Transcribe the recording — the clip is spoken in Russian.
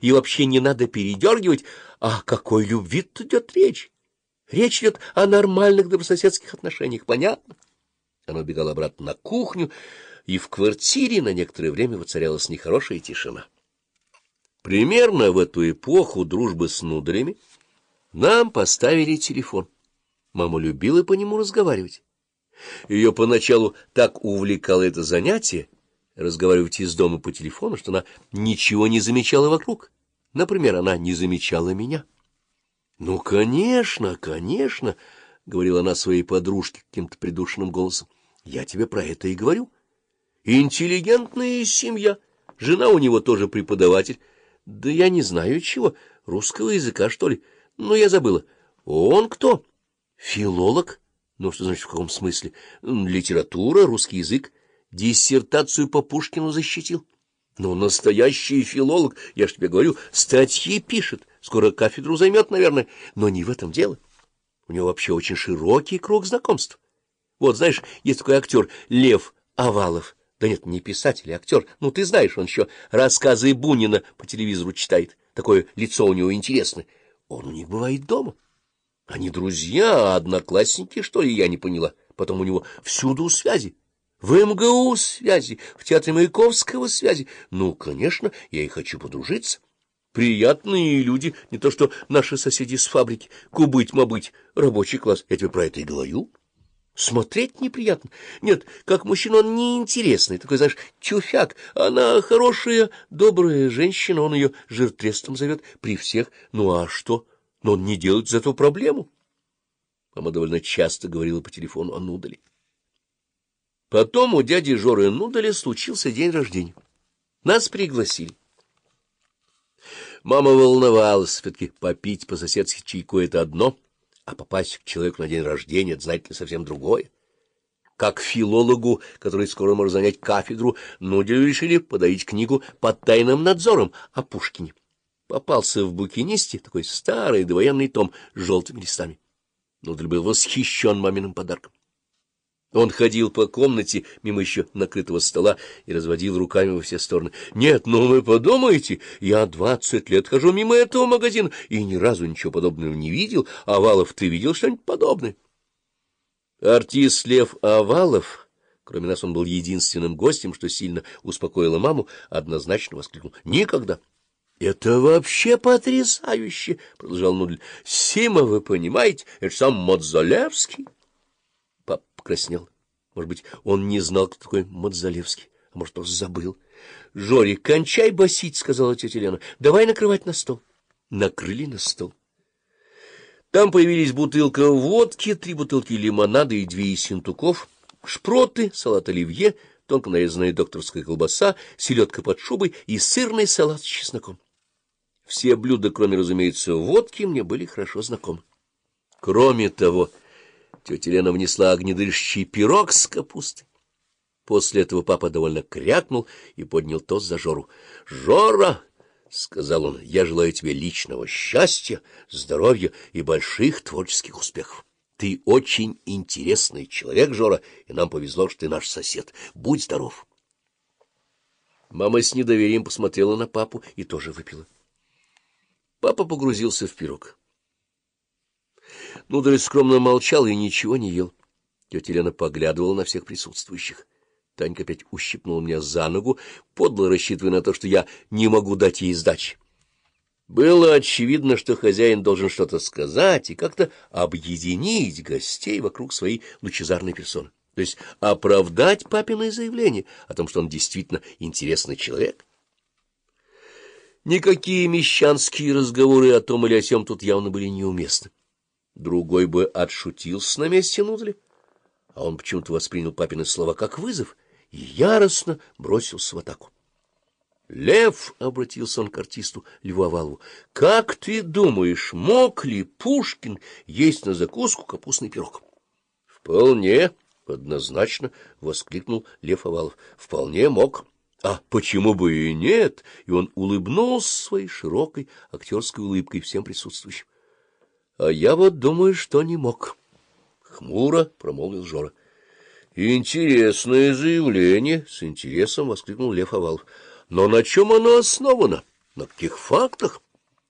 и вообще не надо передергивать. О какой любви тут идет речь? Речь идет о нормальных добрососедских отношениях, понятно? Она убегала обратно на кухню, и в квартире на некоторое время воцарялась нехорошая тишина. Примерно в эту эпоху дружбы с нударями нам поставили телефон. Мама любила по нему разговаривать. Ее поначалу так увлекало это занятие, разговаривать из дома по телефону, что она ничего не замечала вокруг. Например, она не замечала меня. — Ну, конечно, конечно, — говорила она своей подружке каким-то придушенным голосом. — Я тебе про это и говорю. Интеллигентная семья. Жена у него тоже преподаватель. Да я не знаю чего, русского языка, что ли. Но я забыла. Он кто? Филолог? Ну, что значит, в каком смысле? Литература, русский язык. Диссертацию по Пушкину защитил. Ну, настоящий филолог, я ж тебе говорю, статьи пишет. Скоро кафедру займет, наверное, но не в этом дело. У него вообще очень широкий круг знакомств. Вот, знаешь, есть такой актер Лев Овалов. Да нет, не писатель, а актер. Ну, ты знаешь, он еще рассказы Бунина по телевизору читает. Такое лицо у него интересное. Он у них бывает дома. Они друзья, одноклассники, что ли, я не поняла. Потом у него всюду связи. В МГУ связи, в Театре Маяковского связи. Ну, конечно, я и хочу подружиться. Приятные люди, не то что наши соседи с фабрики. Кубыть-мобыть, рабочий класс. Я тебе про это и говорю. Смотреть неприятно. Нет, как мужчина он неинтересный, такой, знаешь, чуфяк. Она хорошая, добрая женщина, он ее жиртрестом зовет при всех. Ну а что? Но он не делает из этого проблему. Мама довольно часто говорила по телефону о Нудале. Потом у дяди Жоры Нудаля случился день рождения. Нас пригласили. Мама волновалась, все-таки попить по-соседски чайку — это одно, а попасть к человеку на день рождения — это, знаете ли, совсем другое. Как филологу, который скоро может занять кафедру, Нуделю решили подарить книгу под тайным надзором о Пушкине. Попался в букинисте такой старый довоенный том с желтыми листами. Нудель был восхищен маминым подарком. Он ходил по комнате мимо еще накрытого стола и разводил руками во все стороны. — Нет, ну вы подумайте, я двадцать лет хожу мимо этого магазина и ни разу ничего подобного не видел. Овалов, ты видел что-нибудь подобное? Артист Лев Овалов, кроме нас он был единственным гостем, что сильно успокоило маму, однозначно воскликнул. — Никогда! — Это вообще потрясающе! — продолжал Нудль. — Сима, вы понимаете, это сам Мадзалевский покраснел. Может быть, он не знал, кто такой Мадзалевский, а может, просто забыл. — Жори, кончай басить, — сказала тетя Лена. — Давай накрывать на стол. Накрыли на стол. Там появились бутылка водки, три бутылки лимонада и две из синтуков, шпроты, салат оливье, тонко нарезанная докторская колбаса, селедка под шубой и сырный салат с чесноком. Все блюда, кроме, разумеется, водки, мне были хорошо знакомы. Кроме того... Тетя Лена внесла огнедышащий пирог с капустой. После этого папа довольно крякнул и поднял тост за Жору. — Жора! — сказал он, — я желаю тебе личного счастья, здоровья и больших творческих успехов. Ты очень интересный человек, Жора, и нам повезло, что ты наш сосед. Будь здоров. Мама с недоверием посмотрела на папу и тоже выпила. Папа погрузился в пирог. Нударь скромно молчал и ничего не ел. Тетя Лена поглядывала на всех присутствующих. Танька опять ущипнула меня за ногу, подло рассчитывая на то, что я не могу дать ей сдачи. Было очевидно, что хозяин должен что-то сказать и как-то объединить гостей вокруг своей лучезарной персоны. То есть оправдать папиное заявление о том, что он действительно интересный человек. Никакие мещанские разговоры о том или о сём тут явно были неуместны. Другой бы отшутился на месте Нудля, а он почему-то воспринял папины слова как вызов и яростно бросился в атаку. — Лев, — обратился он к артисту Льву как ты думаешь, мог ли Пушкин есть на закуску капустный пирог? — Вполне, — однозначно воскликнул Лев Овалов. — Вполне мог. А почему бы и нет? И он улыбнулся своей широкой актерской улыбкой всем присутствующим. — А я вот думаю, что не мог. Хмуро промолвил Жора. — Интересное заявление, — с интересом воскликнул Лев Овалов. — Но на чем оно основано? На каких фактах?